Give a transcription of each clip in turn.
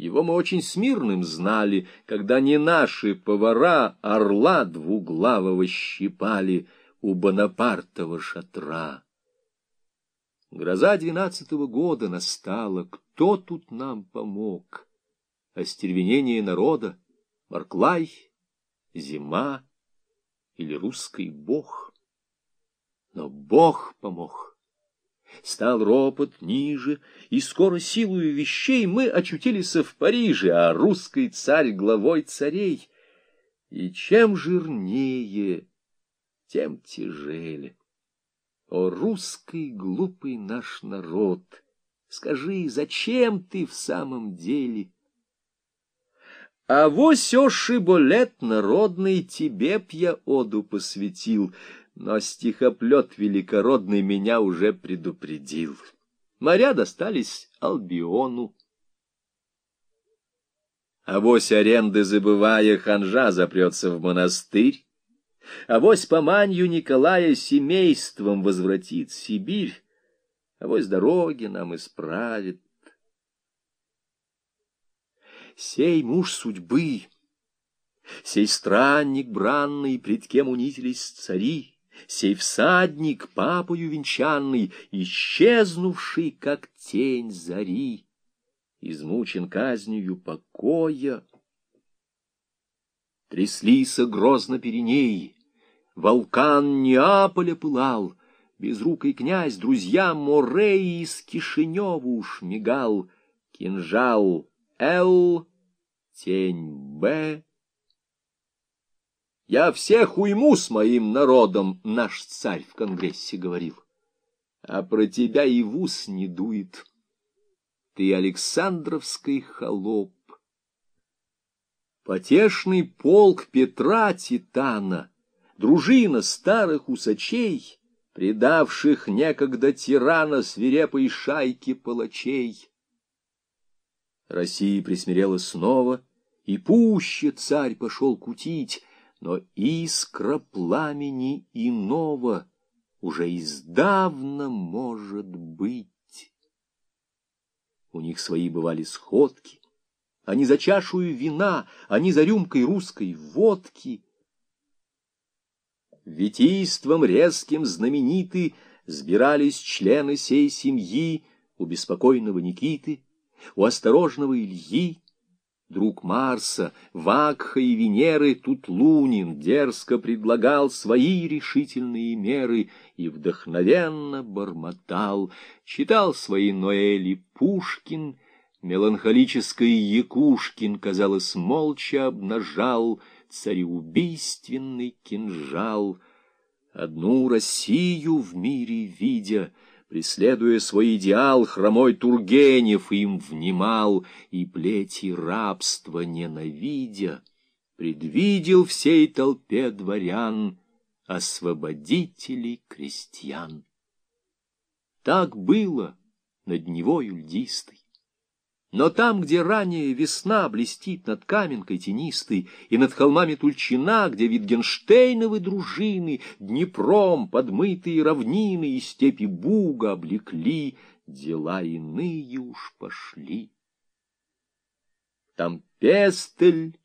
Его мы очень смирным знали, когда не наши повара орла двуглавого щипали у Бонапартова шатра. Гроза двенадцатого года настала, кто тут нам помог? Остервенение народа, Барклай, зима или русский бог? Но бог помог. Стал ропот ниже, и скоро силою вещей мы очутились в Париже, а русский царь главой царей. И чем жирнее, тем тяжелее. О, русский глупый наш народ, скажи, зачем ты в самом деле? А вось о шиболет народный тебе б я оду посвятил — но стихоплет великородный меня уже предупредил. Моря достались Албиону. А вось аренды забывая, ханжа запрется в монастырь, а вось по манью Николая семейством возвратит Сибирь, а вось дороги нам исправит. Сей муж судьбы, сей странник бранный, пред кем унизились цари, сей всадник, папою венчанный, исчезнувший, как тень зари, измучен казнью покоя. Тряслися грозно переней, волкан Неаполя пылал, безрукой князь друзья Мореи из Кишинева уж мигал, кинжал Л, тень Б, я всех уйму с моим народом, наш царь в Конгрессе говорил. А про тебя и в ус не дует. Ты Александровский холоп. Потешный полк Петра Титана, дружина старых усачей, предавших некогда тирана свирепой шайки палачей. Россия присмирела снова, и пуще царь пошел кутить, но искра пламени иного уже издавна может быть. У них свои бывали сходки, они за чашую вина, они за рюмкой русской водки. Витийством резким знамениты сбирались члены сей семьи у беспокойного Никиты, у осторожного Ильи, друг Марса, Вакха и Венеры, тут Лунин дерзко предлагал свои решительные меры и вдохновенно бормотал, читал свои Ноэли Пушкин, меланхолический Якушкин, казалось, молча обнажал цареубийственный кинжал. Одну Россию в мире видя — Преследуя свой идеал, хромой Тургенев им внимал, и плети рабства ненавидя, предвидел всей толпе дворян освободителей крестьян. Так было над Невою льдистой. Но там, где ранее весна блестит над каменкой тенистой, и над холмами Тульчина, где Витгенштейновы дружины Днепром подмытые равнины и степи Буга облекли, дела иные уж пошли. Там пестель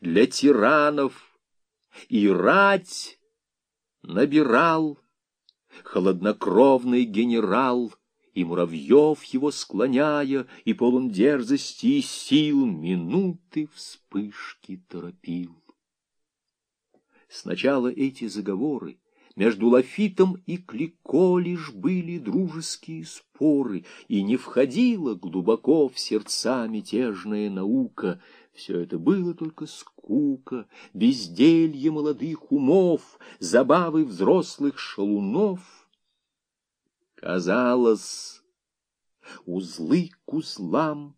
для тиранов и рать набирал холоднокровный генерал — и муравьев его склоняя, и полон дерзости и сил, минуты вспышки торопил. Сначала эти заговоры между Лафитом и Клико лишь были дружеские споры, и не входила глубоко в сердца мятежная наука. Все это было только скука, безделье молодых умов, забавы взрослых шалунов — Казалось, узлы к узлам,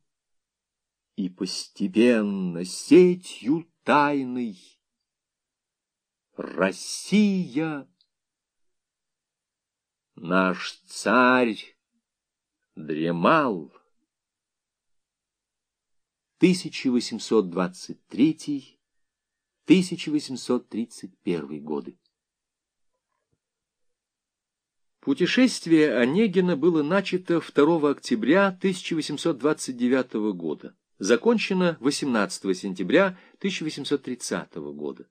и постепенно сетью тайной Россия, наш царь, дремал. 1823-1831 годы. Путешествие Онегина было начато 2 октября 1829 года. Закончено 18 сентября 1830 года.